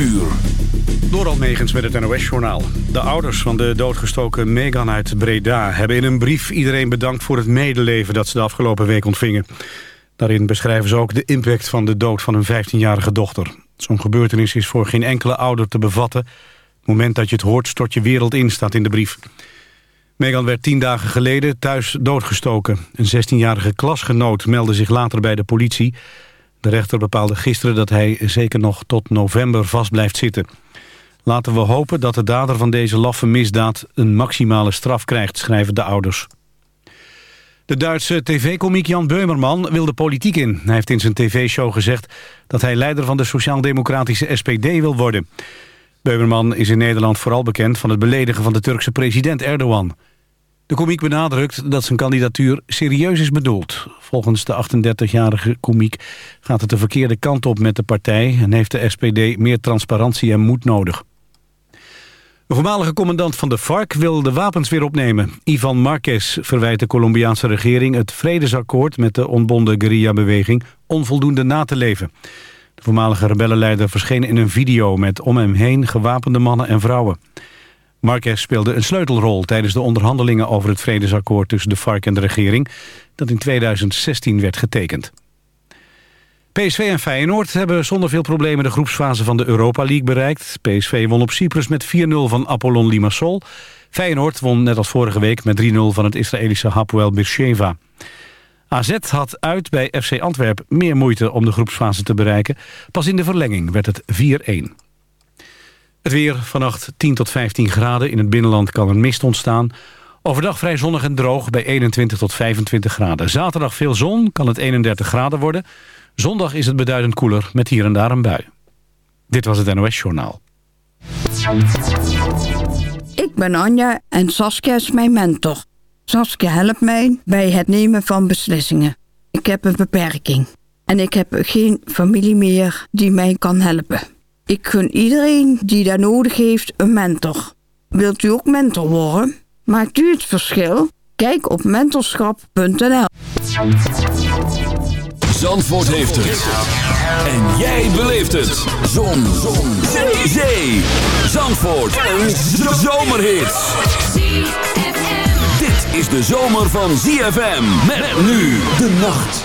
uur. Door met het NOS-journaal. De ouders van de doodgestoken Megan uit Breda... hebben in een brief iedereen bedankt voor het medeleven... dat ze de afgelopen week ontvingen. Daarin beschrijven ze ook de impact van de dood van hun 15-jarige dochter. Zo'n gebeurtenis is voor geen enkele ouder te bevatten. Het moment dat je het hoort stort je wereld in, staat in de brief. Megan werd tien dagen geleden thuis doodgestoken. Een 16-jarige klasgenoot meldde zich later bij de politie. De rechter bepaalde gisteren dat hij zeker nog tot november vast blijft zitten. Laten we hopen dat de dader van deze laffe misdaad een maximale straf krijgt, schrijven de ouders. De Duitse tv-komiek Jan Beumerman wil de politiek in. Hij heeft in zijn tv-show gezegd dat hij leider van de sociaal-democratische SPD wil worden. Beumerman is in Nederland vooral bekend van het beledigen van de Turkse president Erdogan. De komiek benadrukt dat zijn kandidatuur serieus is bedoeld. Volgens de 38-jarige komiek gaat het de verkeerde kant op met de partij... en heeft de SPD meer transparantie en moed nodig. De voormalige commandant van de FARC wil de wapens weer opnemen. Ivan Marquez verwijt de Colombiaanse regering het vredesakkoord... met de onbonden guerrilla-beweging onvoldoende na te leven. De voormalige rebellenleider verscheen in een video... met om hem heen gewapende mannen en vrouwen. Marquez speelde een sleutelrol tijdens de onderhandelingen over het vredesakkoord tussen de FARC en de regering, dat in 2016 werd getekend. PSV en Feyenoord hebben zonder veel problemen de groepsfase van de Europa League bereikt. PSV won op Cyprus met 4-0 van Apollon Limassol. Feyenoord won net als vorige week met 3-0 van het Israëlische Hapoel Beersheva. AZ had uit bij FC Antwerp meer moeite om de groepsfase te bereiken. Pas in de verlenging werd het 4-1. Het weer vannacht 10 tot 15 graden. In het binnenland kan er mist ontstaan. Overdag vrij zonnig en droog bij 21 tot 25 graden. Zaterdag veel zon, kan het 31 graden worden. Zondag is het beduidend koeler met hier en daar een bui. Dit was het NOS Journaal. Ik ben Anja en Saskia is mijn mentor. Saskia helpt mij bij het nemen van beslissingen. Ik heb een beperking. En ik heb geen familie meer die mij kan helpen. Ik gun iedereen die daar nodig heeft een mentor. Wilt u ook mentor worden? Maakt u het verschil? Kijk op mentorschap.nl Zandvoort heeft het. En jij beleeft het. Zon. Zon. Zee. Zee. Zandvoort. Een zomerhit. Dit is de zomer van ZFM. Met nu de nacht.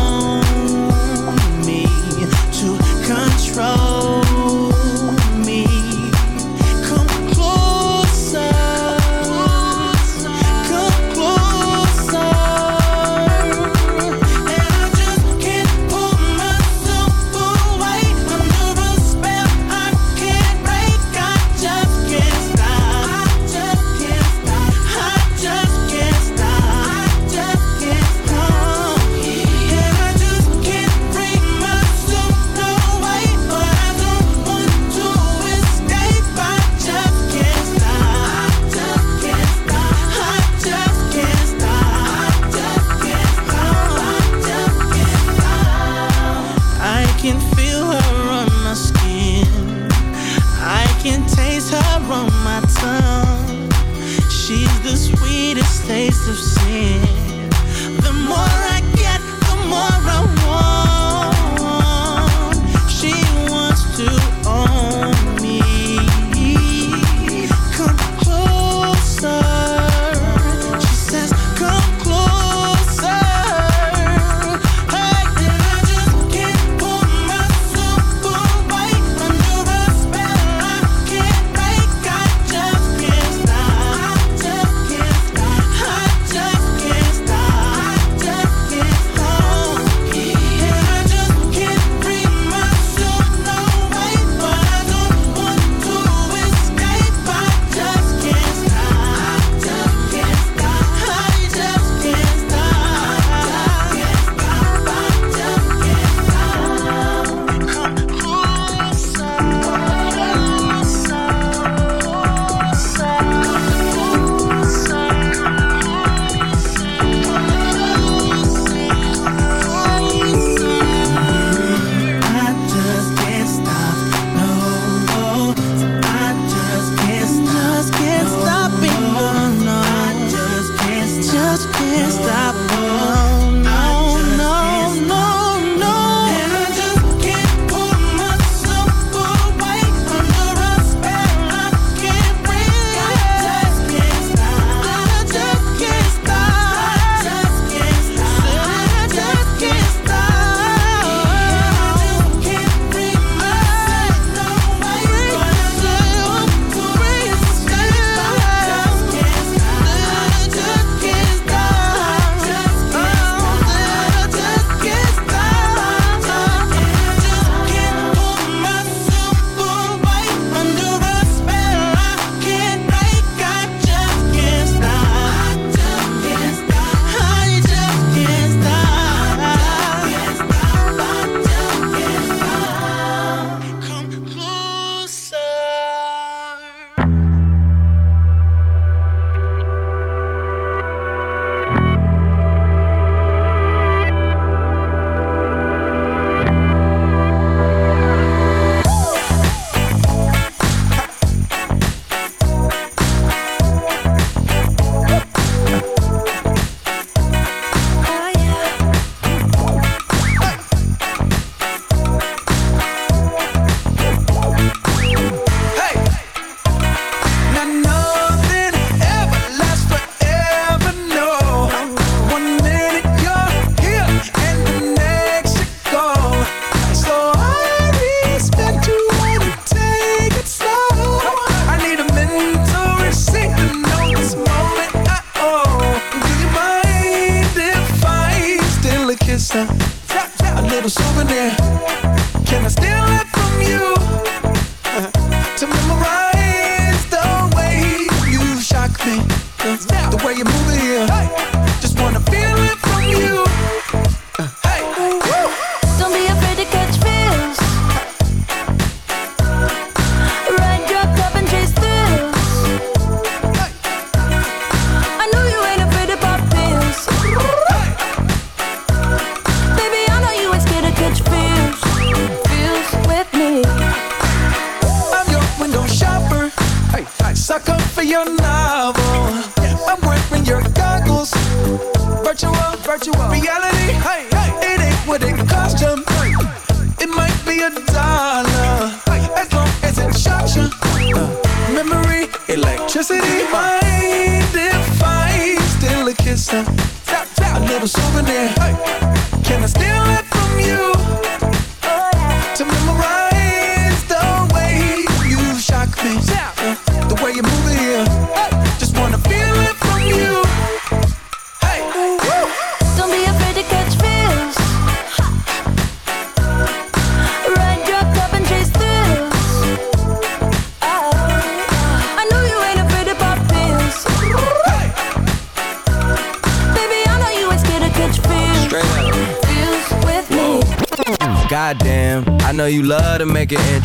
just can't stop.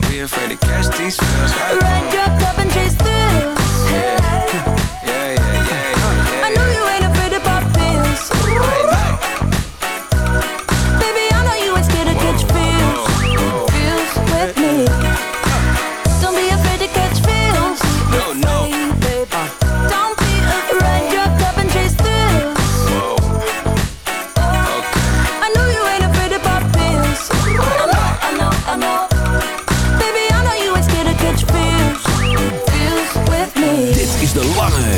Don't be afraid to catch these feels Like, like your cup and chase through yeah. yeah, yeah, yeah, yeah, yeah I know you ain't afraid to pop pills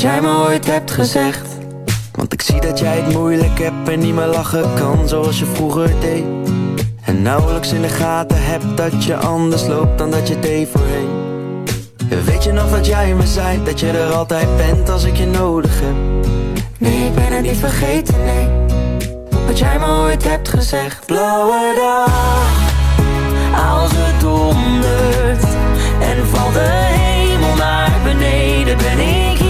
dat jij me ooit hebt gezegd. Want ik zie dat jij het moeilijk hebt en niet meer lachen kan zoals je vroeger deed. En nauwelijks in de gaten hebt dat je anders loopt dan dat je deed voorheen. Weet je nog dat jij me zei dat je er altijd bent als ik je nodig heb? Nee, ik ben het niet vergeten, nee. Wat jij me ooit hebt gezegd. Blauwe dag Als het dondert En valt de hemel naar beneden Ben ik bij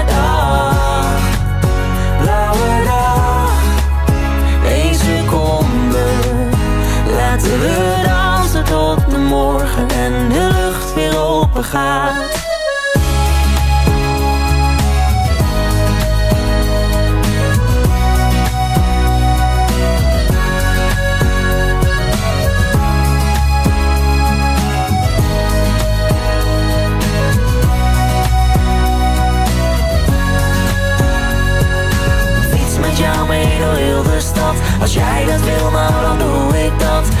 We dansen tot de morgen en de lucht weer open gaat. Fiets met jou mee door heel de stad Als jij dat wil, nou dan doe ik dat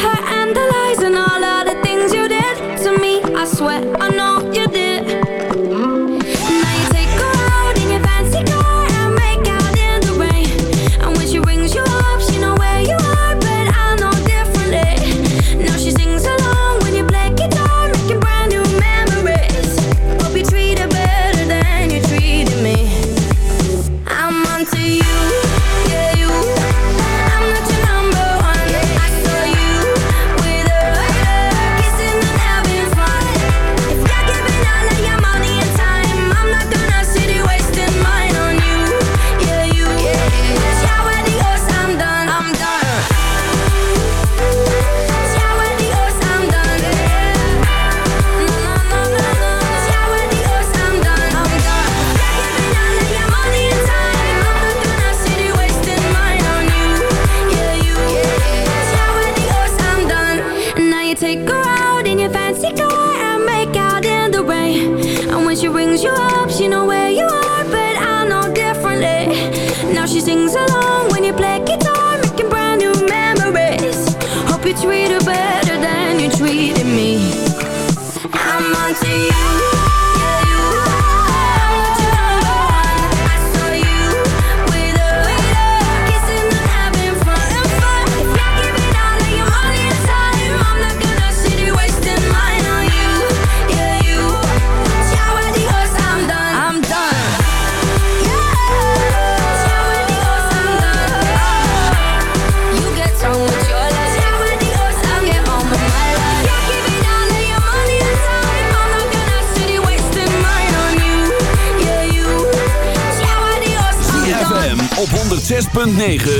her and 9.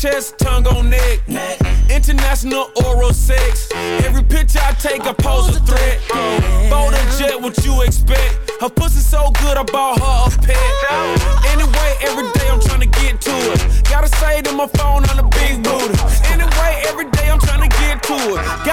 chest, tongue on neck. International oral sex. Every picture I take, I pose a threat. Bold a jet, what you expect? Her pussy so good, I bought her a pet. Anyway, every day I'm trying to get to it. Gotta say to my phone on the big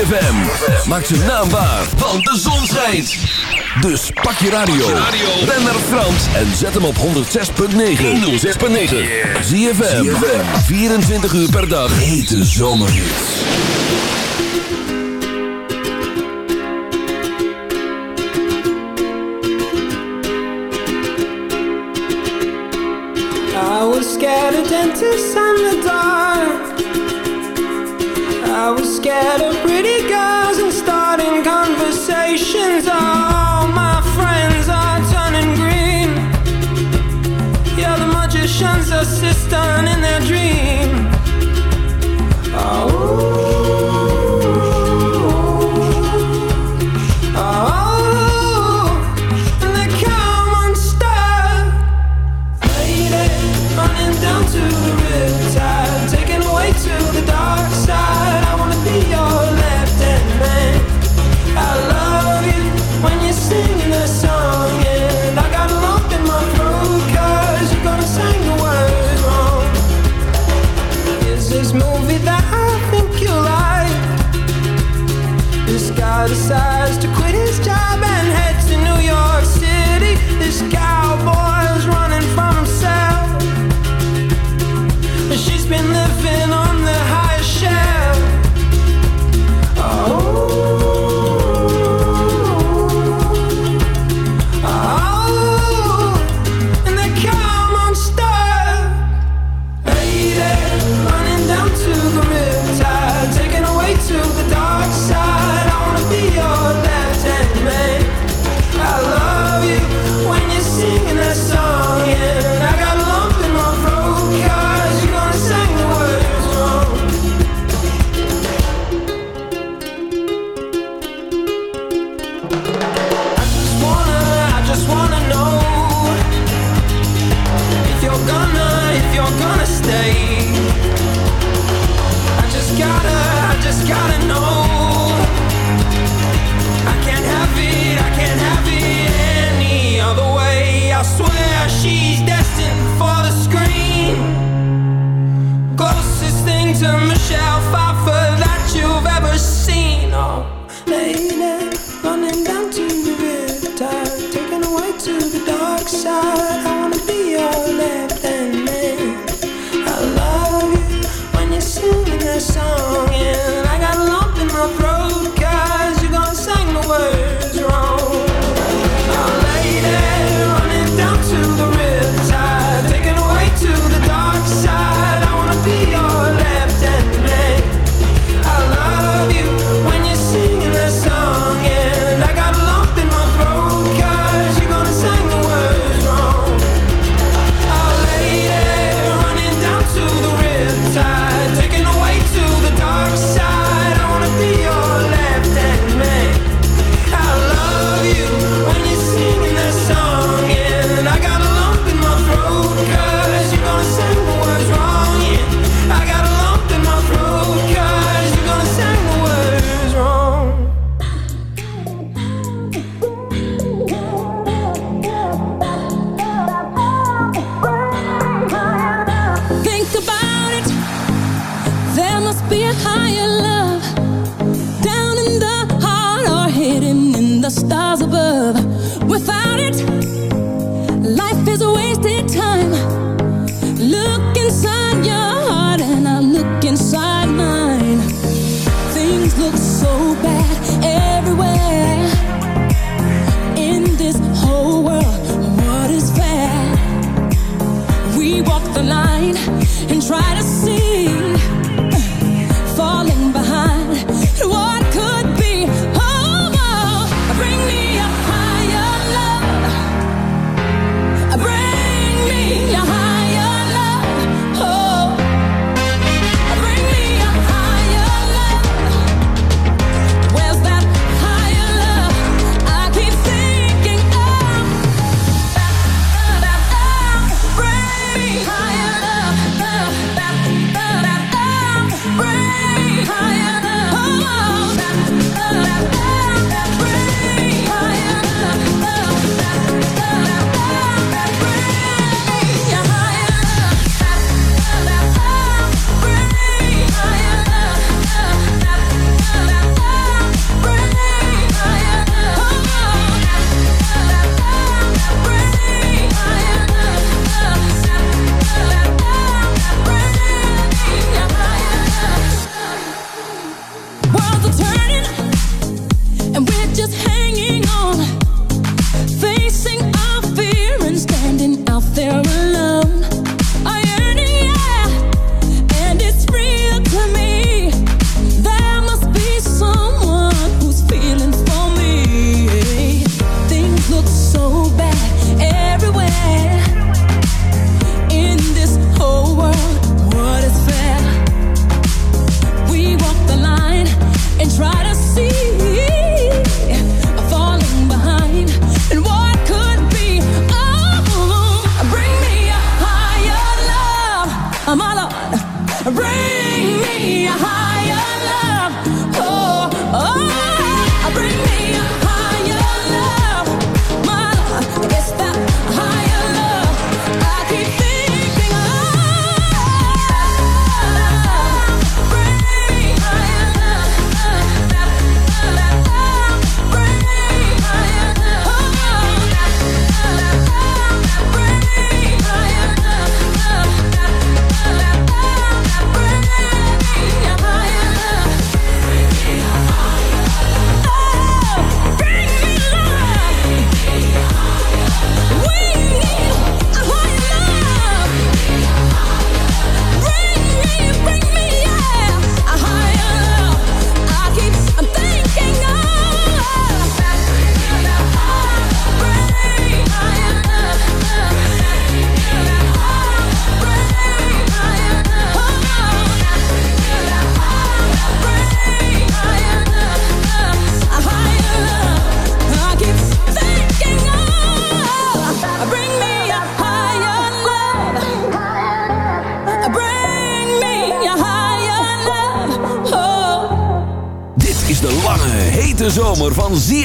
ZFM. Maak ze naambaar, want de zon schijnt. Dus pak je radio. Ben naar Frans en zet hem op 106.9. 106.9. FM. 24 uur per dag. Hete zomer I was scared of dentists the dark. get a pretty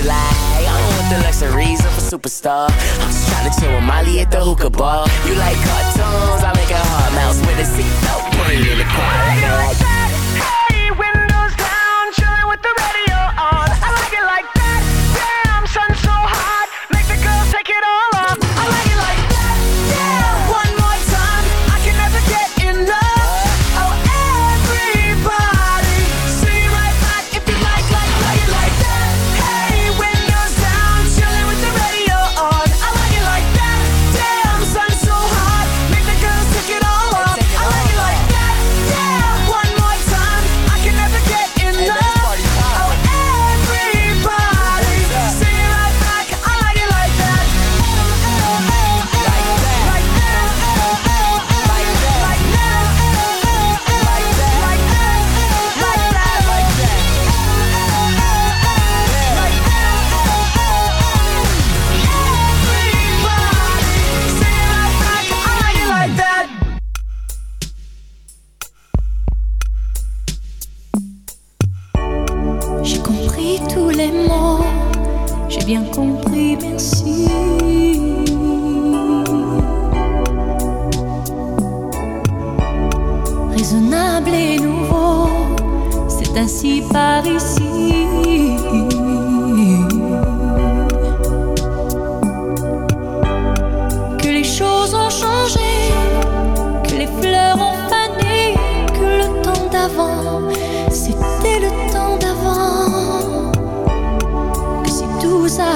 Like, I don't want the luxuries of a superstar. I'm just trying to chill with Molly at the hookah bar. You like cartoons? I make a hard mouse with a seatbelt. Put it in the car. like. Hey, windows down, chilling with the radio on.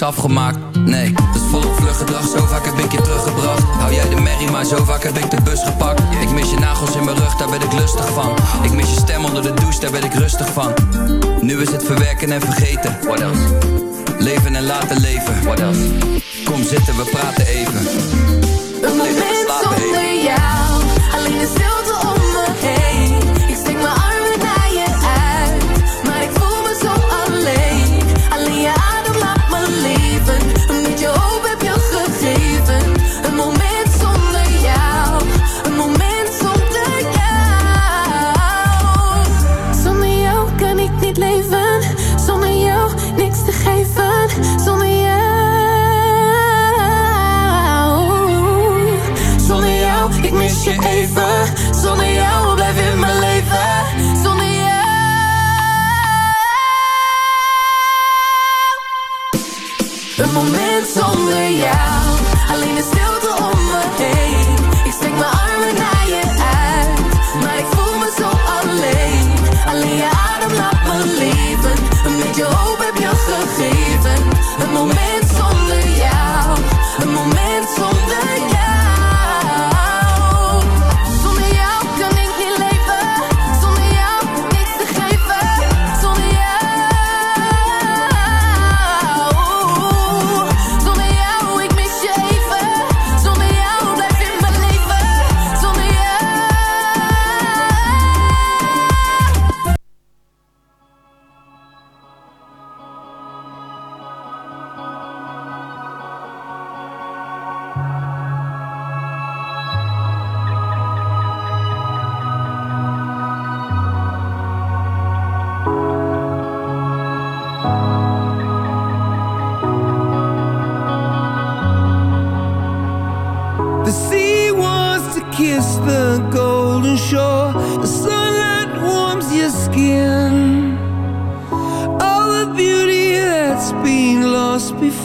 niks afgemaakt, nee Dus volop vlug gedrag, zo vaak heb ik je teruggebracht. Hou jij de merrie, maar zo vaak heb ik de bus gepakt. Ik mis je nagels in mijn rug, daar ben ik lustig van. Ik mis je stem onder de douche, daar ben ik rustig van. Nu is het verwerken en vergeten. What else? Leven en laten leven. What else? Kom zitten, we praten even. moment zonder jou. Alleen de stil